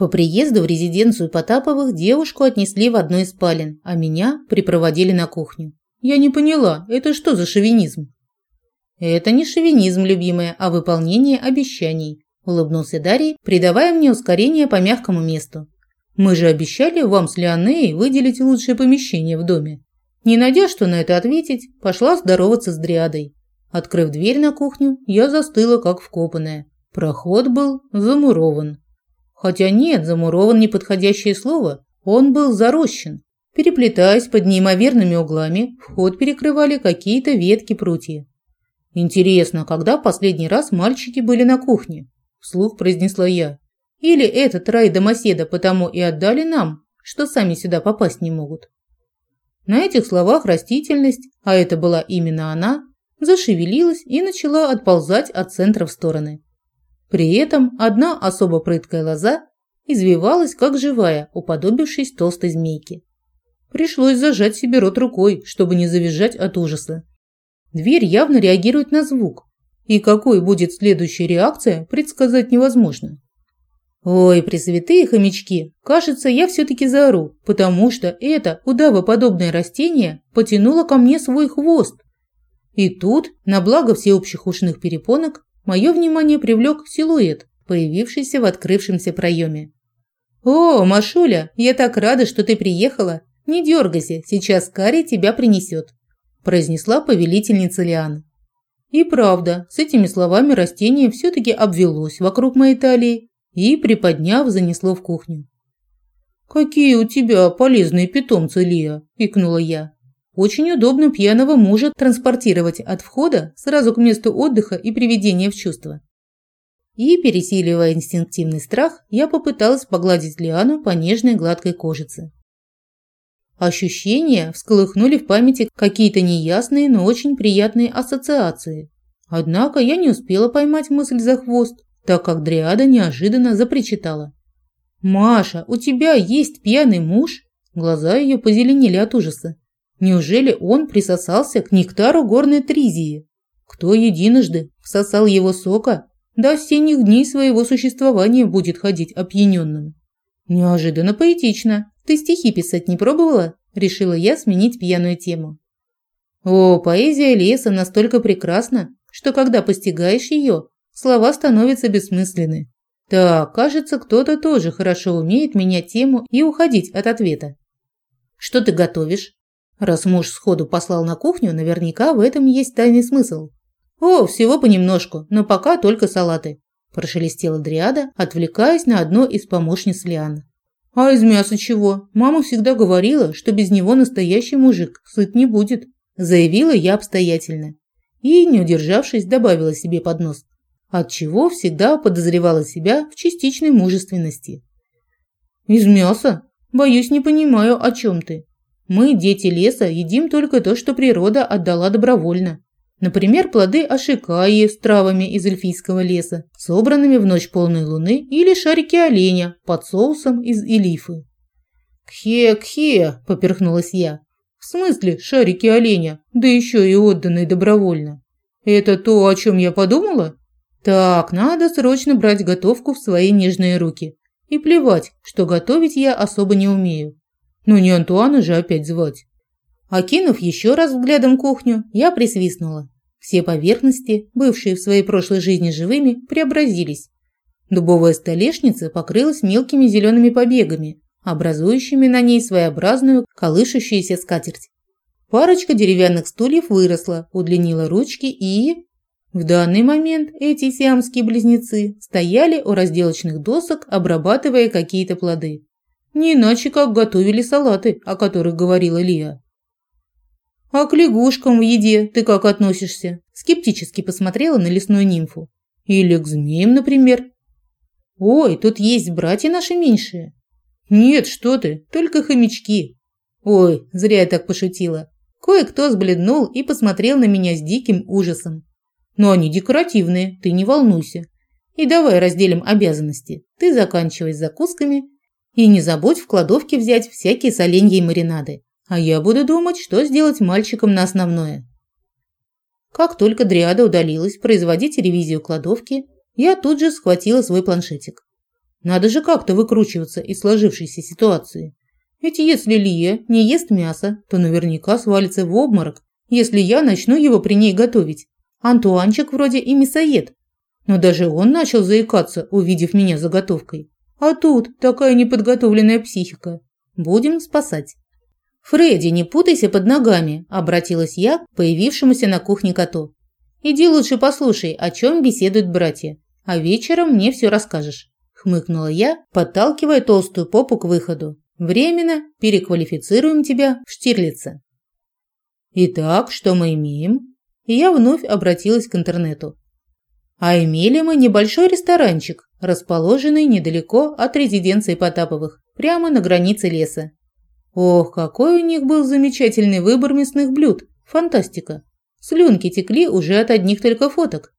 По приезду в резиденцию Потаповых девушку отнесли в одну из спален, а меня припроводили на кухню. Я не поняла, это что за шовинизм? Это не шовинизм, любимая, а выполнение обещаний, улыбнулся Дарий, придавая мне ускорение по мягкому месту. Мы же обещали вам с Леонеей выделить лучшее помещение в доме. Не найдя, что на это ответить, пошла здороваться с Дриадой. Открыв дверь на кухню, я застыла как вкопанная. Проход был замурован. Хотя нет, замурован неподходящее слово. Он был зарощен. Переплетаясь под неимоверными углами, вход перекрывали какие-то ветки прутья. «Интересно, когда последний раз мальчики были на кухне?» – вслух произнесла я. «Или этот рай домоседа потому и отдали нам, что сами сюда попасть не могут?» На этих словах растительность, а это была именно она, зашевелилась и начала отползать от центра в стороны. При этом одна особо прыткая лоза извивалась, как живая, уподобившись толстой змейке. Пришлось зажать себе рот рукой, чтобы не завизжать от ужаса. Дверь явно реагирует на звук, и какой будет следующая реакция, предсказать невозможно. Ой, пресвятые хомячки, кажется, я все-таки заору, потому что это удавоподобное растение потянуло ко мне свой хвост. И тут, на благо всеобщих ушных перепонок, мое внимание привлек силуэт, появившийся в открывшемся проеме. «О, Машуля, я так рада, что ты приехала. Не дергайся, сейчас Кари тебя принесет», – произнесла повелительница Лиан. И правда, с этими словами растение все-таки обвелось вокруг моей талии и, приподняв, занесло в кухню. «Какие у тебя полезные питомцы, Лия!» – икнула я. Очень удобно пьяного мужа транспортировать от входа сразу к месту отдыха и приведения в чувство. И, пересиливая инстинктивный страх, я попыталась погладить Лиану по нежной гладкой кожице. Ощущения всколыхнули в памяти какие-то неясные, но очень приятные ассоциации. Однако я не успела поймать мысль за хвост, так как Дриада неожиданно запричитала. «Маша, у тебя есть пьяный муж?» Глаза ее позеленели от ужаса. Неужели он присосался к нектару горной тризии? Кто единожды всосал его сока, до осенних дней своего существования будет ходить опьяненным. Неожиданно поэтично. Ты стихи писать не пробовала? Решила я сменить пьяную тему. О, поэзия леса настолько прекрасна, что когда постигаешь ее, слова становятся бессмысленны. Так, кажется, кто-то тоже хорошо умеет менять тему и уходить от ответа. Что ты готовишь? Раз муж сходу послал на кухню, наверняка в этом есть тайный смысл. «О, всего понемножку, но пока только салаты», – прошелестела Дриада, отвлекаясь на одно из помощниц Лиан. «А из мяса чего? Мама всегда говорила, что без него настоящий мужик сыт не будет», – заявила я обстоятельно. И, не удержавшись, добавила себе под нос. Отчего всегда подозревала себя в частичной мужественности. «Из мяса? Боюсь, не понимаю, о чем ты», мы, дети леса, едим только то, что природа отдала добровольно. Например, плоды ашикаи с травами из эльфийского леса, собранными в ночь полной луны, или шарики оленя под соусом из элифы. «Кхе-кхе!» – поперхнулась я. «В смысле шарики оленя, да еще и отданные добровольно? Это то, о чем я подумала? Так, надо срочно брать готовку в свои нежные руки. И плевать, что готовить я особо не умею. Ну не Антуана же опять звать. Окинув еще раз взглядом кухню, я присвистнула. Все поверхности, бывшие в своей прошлой жизни живыми, преобразились. Дубовая столешница покрылась мелкими зелеными побегами, образующими на ней своеобразную колышущуюся скатерть. Парочка деревянных стульев выросла, удлинила ручки и... В данный момент эти сиамские близнецы стояли у разделочных досок, обрабатывая какие-то плоды. Не иначе, как готовили салаты, о которых говорила Лия. «А к лягушкам в еде ты как относишься?» Скептически посмотрела на лесную нимфу. «Или к змеям, например?» «Ой, тут есть братья наши меньшие». «Нет, что ты, только хомячки». «Ой, зря я так пошутила». Кое-кто сбледнул и посмотрел на меня с диким ужасом. «Но они декоративные, ты не волнуйся. И давай разделим обязанности. Ты заканчивай с закусками, и не забудь в кладовке взять всякие соленья и маринады. А я буду думать, что сделать мальчикам на основное. Как только Дриада удалилась производить ревизию кладовки, я тут же схватила свой планшетик. Надо же как-то выкручиваться из сложившейся ситуации. Ведь если Лия не ест мясо, то наверняка свалится в обморок, если я начну его при ней готовить. Антуанчик вроде и мясоед. Но даже он начал заикаться, увидев меня заготовкой. А тут такая неподготовленная психика. Будем спасать. «Фредди, не путайся под ногами», – обратилась я к появившемуся на кухне коту. «Иди лучше послушай, о чем беседуют братья, а вечером мне все расскажешь», – хмыкнула я, подталкивая толстую попу к выходу. «Временно переквалифицируем тебя в Штирлица». «Итак, что мы имеем?» И я вновь обратилась к интернету. А имели мы небольшой ресторанчик, расположенный недалеко от резиденции Потаповых, прямо на границе леса. Ох, какой у них был замечательный выбор мясных блюд. Фантастика. Слюнки текли уже от одних только фоток.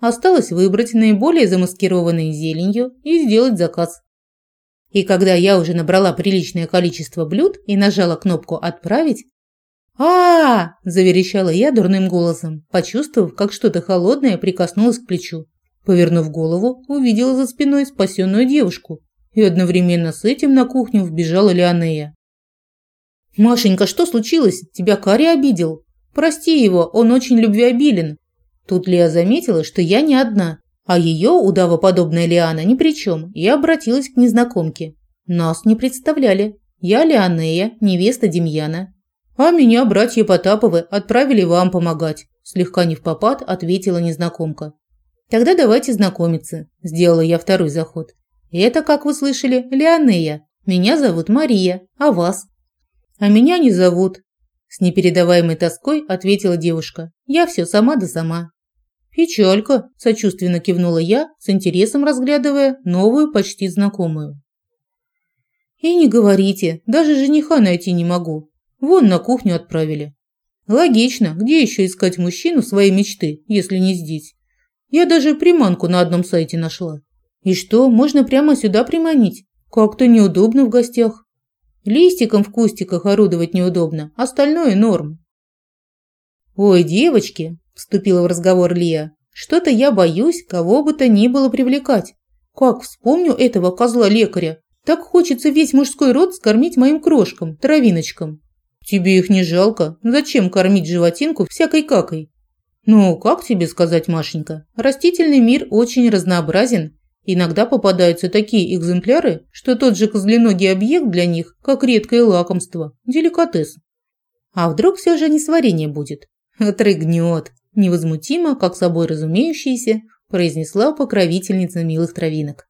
Осталось выбрать наиболее замаскированные зеленью и сделать заказ. И когда я уже набрала приличное количество блюд и нажала кнопку «Отправить», а, заверещала я дурным голосом, почувствовав, как что-то холодное прикоснулось к плечу. Повернув голову, увидела за спиной спасенную девушку, и одновременно с этим на кухню вбежала Леонея. «Машенька, что случилось? Тебя Кари обидел? Прости его, он очень любвеобилен». Тут Леа заметила, что я не одна, а ее удавоподобная Лиана ни при чем, и обратилась к незнакомке. Нас не представляли. Я Леонея, невеста Демьяна. А меня братья Потаповы отправили вам помогать, слегка не в попад ответила незнакомка. Тогда давайте знакомиться, сделала я второй заход. Это, как вы слышали, Леонея. Меня зовут Мария, а вас? «А меня не зовут», – с непередаваемой тоской ответила девушка. «Я все сама да сама». «Печалька», – сочувственно кивнула я, с интересом разглядывая новую почти знакомую. «И не говорите, даже жениха найти не могу. Вон на кухню отправили». «Логично, где еще искать мужчину своей мечты, если не здесь? Я даже приманку на одном сайте нашла. И что, можно прямо сюда приманить? Как-то неудобно в гостях». Листиком в кустиках орудовать неудобно, остальное норм. «Ой, девочки!» – вступила в разговор Лия. «Что-то я боюсь, кого бы то ни было привлекать. Как вспомню этого козла-лекаря, так хочется весь мужской род скормить моим крошкам, травиночкам. Тебе их не жалко? Зачем кормить животинку всякой какой?» «Ну, как тебе сказать, Машенька? Растительный мир очень разнообразен Иногда попадаются такие экземпляры, что тот же козленогий объект для них, как редкое лакомство, деликатес. А вдруг все же не сварение будет? Отрыгнет. Невозмутимо, как собой разумеющееся, произнесла покровительница милых травинок.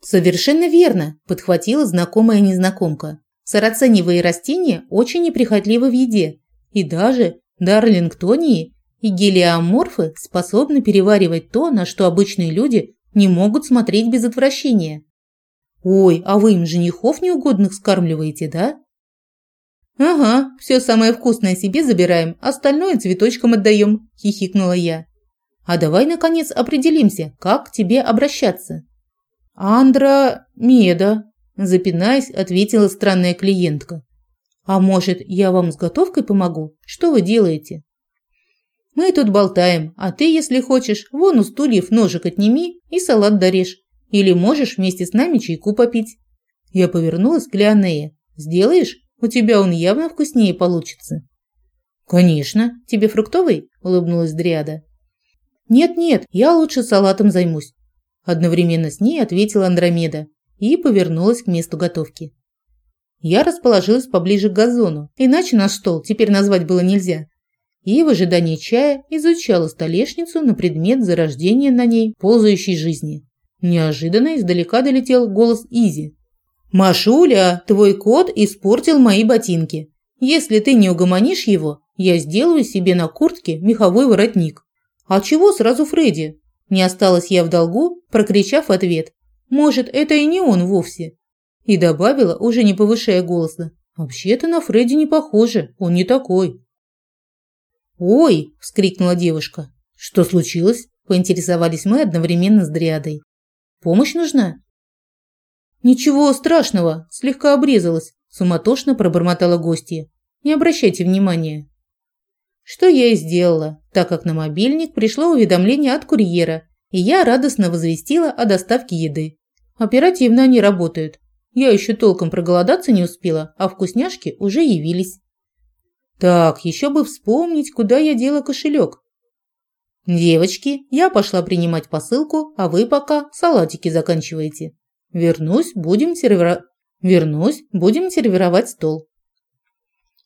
«Совершенно верно», – подхватила знакомая незнакомка. «Сараценевые растения очень неприхотливы в еде, и даже дарлингтонии и гелиоморфы способны переваривать то, на что обычные люди не могут смотреть без отвращения. Ой, а вы им женихов неугодных скармливаете, да? Ага, все самое вкусное себе забираем, остальное цветочкам отдаем, хихикнула я. А давай, наконец, определимся, как к тебе обращаться. Андра Меда, запинаясь, ответила странная клиентка. А может, я вам с готовкой помогу? Что вы делаете? Мы тут болтаем, а ты, если хочешь, вон у стульев ножик отними и салат дорежь. Или можешь вместе с нами чайку попить». Я повернулась к Леонее. «Сделаешь? У тебя он явно вкуснее получится». «Конечно. Тебе фруктовый?» – улыбнулась Дриада. «Нет-нет, я лучше салатом займусь». Одновременно с ней ответила Андромеда и повернулась к месту готовки. Я расположилась поближе к газону, иначе наш стол теперь назвать было нельзя и в ожидании чая изучала столешницу на предмет зарождения на ней ползающей жизни. Неожиданно издалека долетел голос Изи. «Машуля, твой кот испортил мои ботинки. Если ты не угомонишь его, я сделаю себе на куртке меховой воротник». «А чего сразу Фредди?» Не осталась я в долгу, прокричав ответ. «Может, это и не он вовсе?» И добавила, уже не повышая голоса. «Вообще-то на Фредди не похоже, он не такой». «Ой!» – вскрикнула девушка. «Что случилось?» – поинтересовались мы одновременно с Дриадой. «Помощь нужна?» «Ничего страшного, слегка обрезалась», – суматошно пробормотала гостья. «Не обращайте внимания». Что я и сделала, так как на мобильник пришло уведомление от курьера, и я радостно возвестила о доставке еды. Оперативно они работают. Я еще толком проголодаться не успела, а вкусняшки уже явились. Так, еще бы вспомнить, куда я дела кошелек. Девочки, я пошла принимать посылку, а вы пока салатики заканчиваете. Вернусь, будем сервира... Вернусь, будем сервировать стол.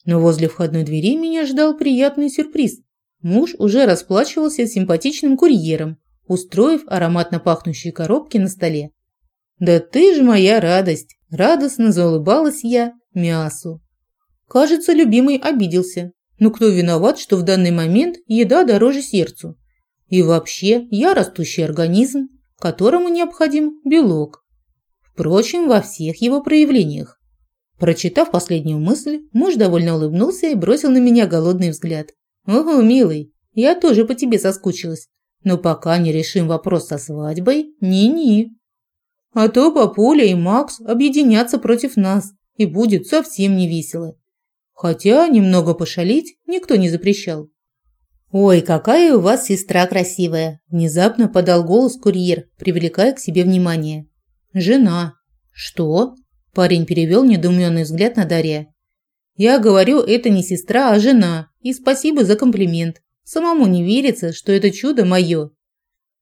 Но возле входной двери меня ждал приятный сюрприз. Муж уже расплачивался с симпатичным курьером, устроив ароматно пахнущие коробки на столе. «Да ты ж моя радость!» – радостно заулыбалась я мясу. Кажется, любимый обиделся. Но кто виноват, что в данный момент еда дороже сердцу? И вообще, я растущий организм, которому необходим белок. Впрочем, во всех его проявлениях. Прочитав последнюю мысль, муж довольно улыбнулся и бросил на меня голодный взгляд. «Ого, милый, я тоже по тебе соскучилась. Но пока не решим вопрос со свадьбой, ни-ни. А то папуля и Макс объединятся против нас, и будет совсем не весело. Хотя немного пошалить никто не запрещал. «Ой, какая у вас сестра красивая!» – внезапно подал голос курьер, привлекая к себе внимание. «Жена». «Что?» – парень перевел недоуменный взгляд на Дарья. «Я говорю, это не сестра, а жена, и спасибо за комплимент. Самому не верится, что это чудо мое».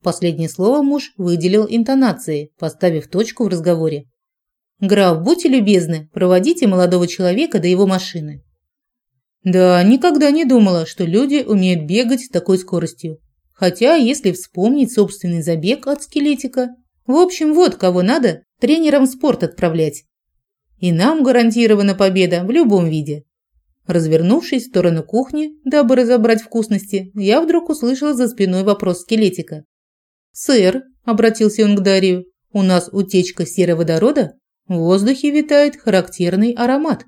Последнее слово муж выделил интонацией, поставив точку в разговоре. «Граф, будьте любезны, проводите молодого человека до его машины». Да, никогда не думала, что люди умеют бегать с такой скоростью. Хотя, если вспомнить собственный забег от скелетика, в общем, вот кого надо тренером в спорт отправлять. И нам гарантирована победа в любом виде. Развернувшись в сторону кухни, дабы разобрать вкусности, я вдруг услышала за спиной вопрос скелетика. «Сэр», – обратился он к Дарью, – «у нас утечка сероводорода? В воздухе витает характерный аромат».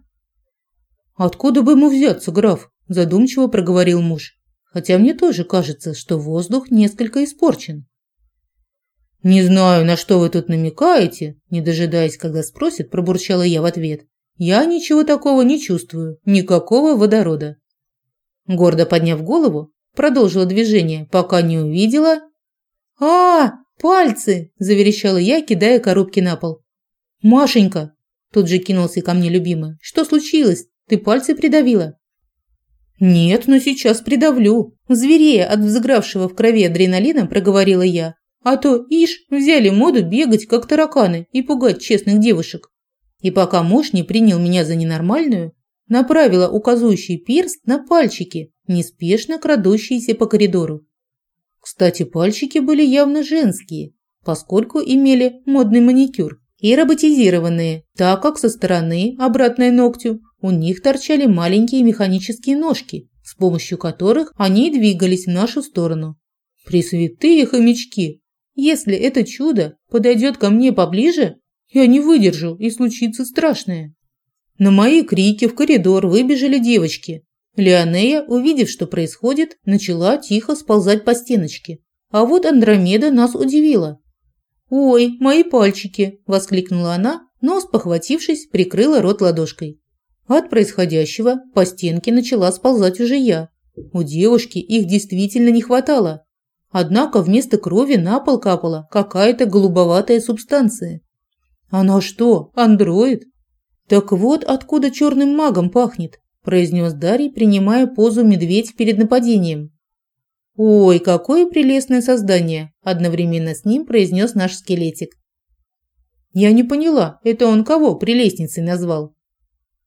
«Откуда бы ему взяться, граф?» – задумчиво проговорил муж. «Хотя мне тоже кажется, что воздух несколько испорчен». «Не знаю, на что вы тут намекаете», – не дожидаясь, когда спросит, пробурчала я в ответ. «Я ничего такого не чувствую, никакого водорода». Гордо подняв голову, продолжила движение, пока не увидела... «А, пальцы!» – заверещала я, кидая коробки на пол. «Машенька!» – тут же кинулся ко мне любимый. «Что случилось? Ты пальцы придавила?» «Нет, но сейчас придавлю», – зверея от взыгравшего в крови адреналина проговорила я. «А то, ишь, взяли моду бегать, как тараканы, и пугать честных девушек». И пока муж не принял меня за ненормальную, направила указывающий перст на пальчики, неспешно крадущиеся по коридору. Кстати, пальчики были явно женские, поскольку имели модный маникюр и роботизированные, так как со стороны, обратной ногтю, у них торчали маленькие механические ножки, с помощью которых они двигались в нашу сторону. Пресвятые хомячки! Если это чудо подойдет ко мне поближе, я не выдержу и случится страшное. На мои крики в коридор выбежали девочки. Леонея, увидев, что происходит, начала тихо сползать по стеночке. А вот Андромеда нас удивила. «Ой, мои пальчики!» – воскликнула она, но, спохватившись, прикрыла рот ладошкой. От происходящего по стенке начала сползать уже я. У девушки их действительно не хватало. Однако вместо крови на пол капала какая-то голубоватая субстанция. Она что, андроид? Так вот откуда черным магом пахнет, произнес Дарий, принимая позу медведь перед нападением. Ой, какое прелестное создание, одновременно с ним произнес наш скелетик. Я не поняла, это он кого прелестницей назвал?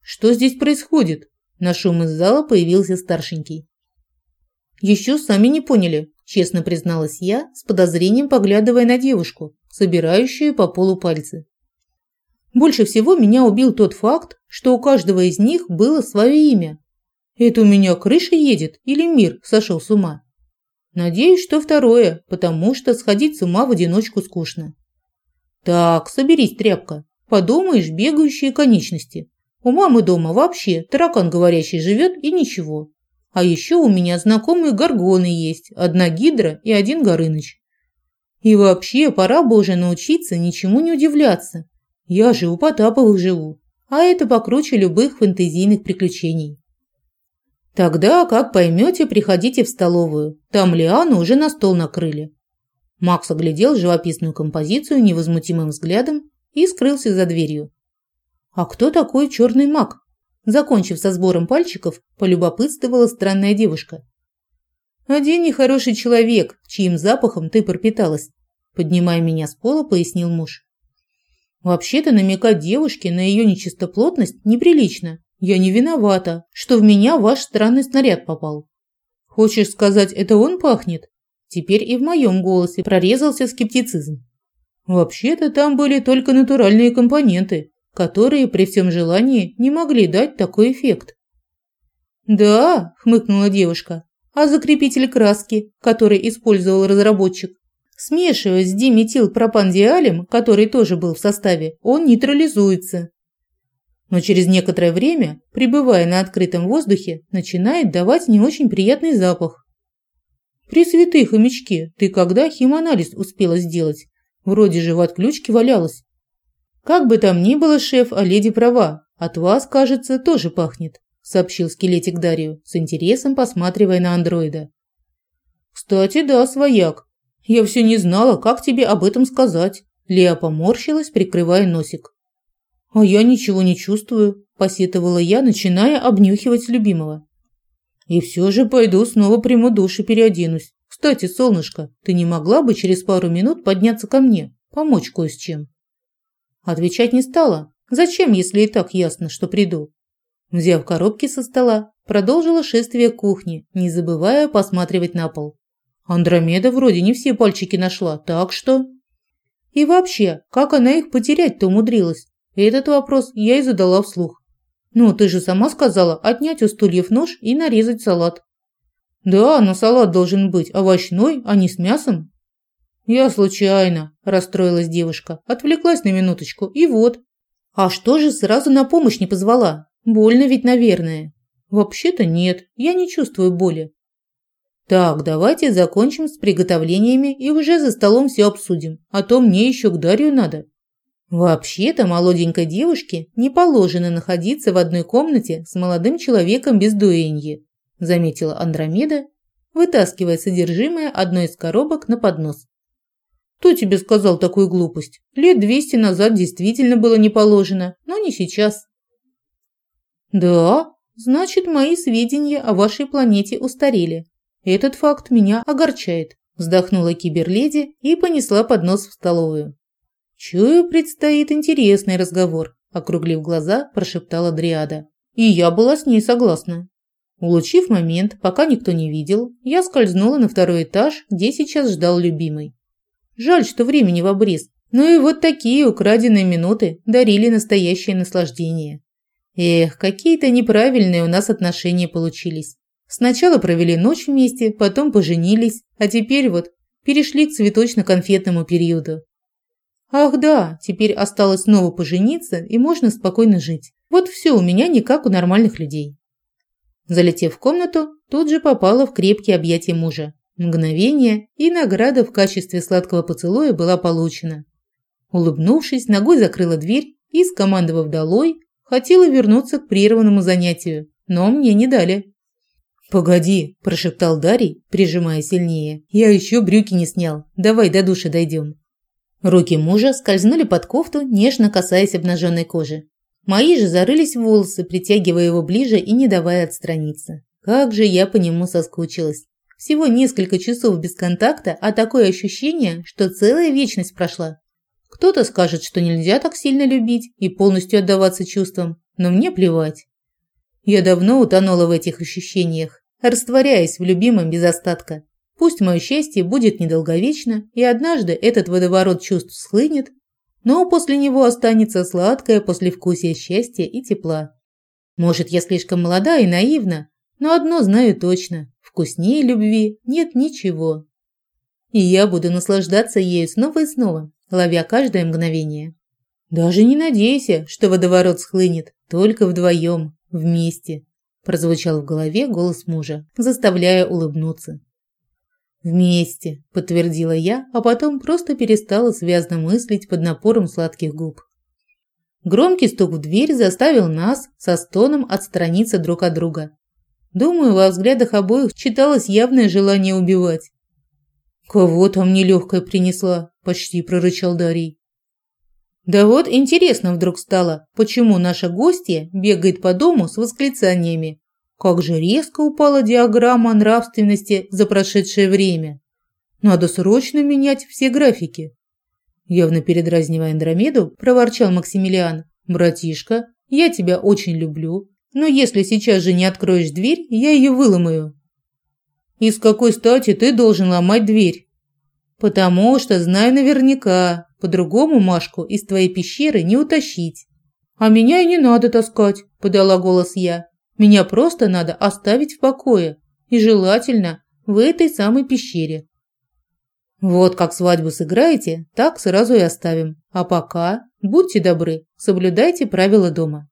Что здесь происходит? На шум из зала появился старшенький. Еще сами не поняли, честно призналась я, с подозрением поглядывая на девушку, собирающую по полу пальцы. Больше всего меня убил тот факт, что у каждого из них было свое имя. Это у меня крыша едет или мир сошел с ума? Надеюсь, что второе, потому что сходить с ума в одиночку скучно. Так, соберись, тряпка. Подумаешь, бегающие конечности. У мамы дома вообще таракан говорящий живет и ничего. А еще у меня знакомые горгоны есть, одна гидра и один горыныч. И вообще, пора бы уже научиться ничему не удивляться. Я же у Потаповых живу, а это покруче любых фэнтезийных приключений. Тогда, как поймете, приходите в столовую. Там Лиану уже на стол накрыли. Макс оглядел живописную композицию невозмутимым взглядом и скрылся за дверью. «А кто такой черный маг?» Закончив со сбором пальчиков, полюбопытствовала странная девушка. «Один нехороший человек, чьим запахом ты пропиталась», поднимая меня с пола, пояснил муж. «Вообще-то намекать девушке на ее нечистоплотность неприлично. Я не виновата, что в меня ваш странный снаряд попал. Хочешь сказать, это он пахнет?» Теперь и в моем голосе прорезался скептицизм. Вообще-то там были только натуральные компоненты, которые при всем желании не могли дать такой эффект. «Да», – хмыкнула девушка, – «а закрепитель краски, который использовал разработчик, смешивая с диметилпропандиалем, который тоже был в составе, он нейтрализуется. Но через некоторое время, пребывая на открытом воздухе, начинает давать не очень приятный запах. Пресвятые хомячки, ты когда химанализ успела сделать? Вроде же в отключке валялась. Как бы там ни было, шеф, а леди права. От вас, кажется, тоже пахнет, сообщил скелетик Дарью, с интересом посматривая на андроида. Кстати, да, свояк. Я все не знала, как тебе об этом сказать. Леа поморщилась, прикрывая носик. А я ничего не чувствую, посетовала я, начиная обнюхивать любимого. И все же пойду снова приму душ и переоденусь. Кстати, солнышко, ты не могла бы через пару минут подняться ко мне, помочь кое с чем? Отвечать не стала. Зачем, если и так ясно, что приду? Взяв коробки со стола, продолжила шествие к кухне, не забывая посматривать на пол. Андромеда вроде не все пальчики нашла, так что... И вообще, как она их потерять-то умудрилась? Этот вопрос я и задала вслух. «Ну, ты же сама сказала отнять у стульев нож и нарезать салат». «Да, но салат должен быть овощной, а не с мясом». «Я случайно», – расстроилась девушка, отвлеклась на минуточку, и вот. «А что же сразу на помощь не позвала? Больно ведь, наверное». «Вообще-то нет, я не чувствую боли». «Так, давайте закончим с приготовлениями и уже за столом все обсудим, а то мне еще к Дарью надо». Вообще-то молоденькой девушке не положено находиться в одной комнате с молодым человеком без дуэньи, заметила Андромеда, вытаскивая содержимое одной из коробок на поднос. Кто тебе сказал такую глупость? Лет двести назад действительно было не положено, но не сейчас. Да, значит, мои сведения о вашей планете устарели. Этот факт меня огорчает, вздохнула киберледи и понесла поднос в столовую. «Чую, предстоит интересный разговор», – округлив глаза, прошептала Дриада. И я была с ней согласна. Улучив момент, пока никто не видел, я скользнула на второй этаж, где сейчас ждал любимый. Жаль, что времени в обрез, но и вот такие украденные минуты дарили настоящее наслаждение. Эх, какие-то неправильные у нас отношения получились. Сначала провели ночь вместе, потом поженились, а теперь вот перешли к цветочно-конфетному периоду. Ах да, теперь осталось снова пожениться и можно спокойно жить. Вот все у меня не как у нормальных людей. Залетев в комнату, тут же попала в крепкие объятия мужа. Мгновение, и награда в качестве сладкого поцелуя была получена. Улыбнувшись, ногой закрыла дверь и, скомандовав долой, хотела вернуться к прерванному занятию, но мне не дали. «Погоди», – прошептал Дарий, прижимая сильнее. «Я еще брюки не снял. Давай до душа дойдем». Руки мужа скользнули под кофту, нежно касаясь обнаженной кожи. Мои же зарылись в волосы, притягивая его ближе и не давая отстраниться. Как же я по нему соскучилась. Всего несколько часов без контакта, а такое ощущение, что целая вечность прошла. Кто-то скажет, что нельзя так сильно любить и полностью отдаваться чувствам, но мне плевать. Я давно утонула в этих ощущениях, растворяясь в любимом без остатка. Пусть мое счастье будет недолговечно, и однажды этот водоворот чувств схлынет, но после него останется сладкое послевкусие счастья и тепла. Может, я слишком молода и наивна, но одно знаю точно – вкуснее любви нет ничего. И я буду наслаждаться ею снова и снова, ловя каждое мгновение. Даже не надейся, что водоворот схлынет, только вдвоем, вместе, прозвучал в голове голос мужа, заставляя улыбнуться. «Вместе», – подтвердила я, а потом просто перестала связно мыслить под напором сладких губ. Громкий стук в дверь заставил нас со стоном отстраниться друг от друга. Думаю, во взглядах обоих читалось явное желание убивать. «Кого там нелегкая принесла?» – почти прорычал Дарий. Да вот интересно вдруг стало, почему наша гостья бегает по дому с восклицаниями. Как же резко упала диаграмма нравственности за прошедшее время. Надо срочно менять все графики. Явно передразнивая Андромеду, проворчал Максимилиан. «Братишка, я тебя очень люблю, но если сейчас же не откроешь дверь, я ее выломаю». «И с какой стати ты должен ломать дверь?» «Потому что знаю наверняка, по-другому Машку из твоей пещеры не утащить». «А меня и не надо таскать», – подала голос я. «Меня просто надо оставить в покое, и желательно в этой самой пещере». «Вот как свадьбу сыграете, так сразу и оставим. А пока, будьте добры, соблюдайте правила дома».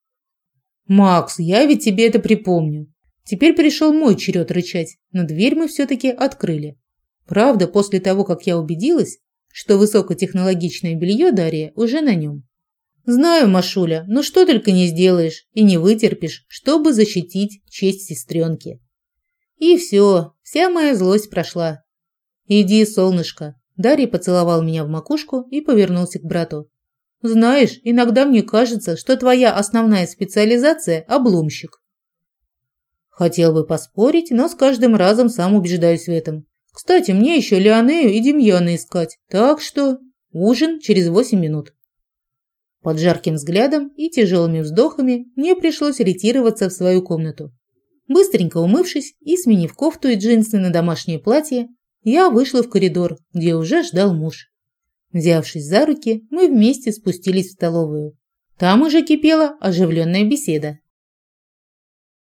«Макс, я ведь тебе это припомню. Теперь пришел мой черед рычать, но дверь мы все-таки открыли. Правда, после того, как я убедилась, что высокотехнологичное белье Дарья уже на нем. Знаю, Машуля, но что только не сделаешь и не вытерпишь, чтобы защитить честь сестренки. И все, вся моя злость прошла. Иди, солнышко. Дарья поцеловал меня в макушку и повернулся к брату. Знаешь, иногда мне кажется, что твоя основная специализация – обломщик. Хотел бы поспорить, но с каждым разом сам убеждаюсь в этом. Кстати, мне еще Леонею и Демьяна искать, так что ужин через восемь минут. Под жарким взглядом и тяжелыми вздохами мне пришлось ретироваться в свою комнату. Быстренько умывшись и сменив кофту и джинсы на домашнее платье, я вышла в коридор, где уже ждал муж. Взявшись за руки, мы вместе спустились в столовую. Там уже кипела оживленная беседа.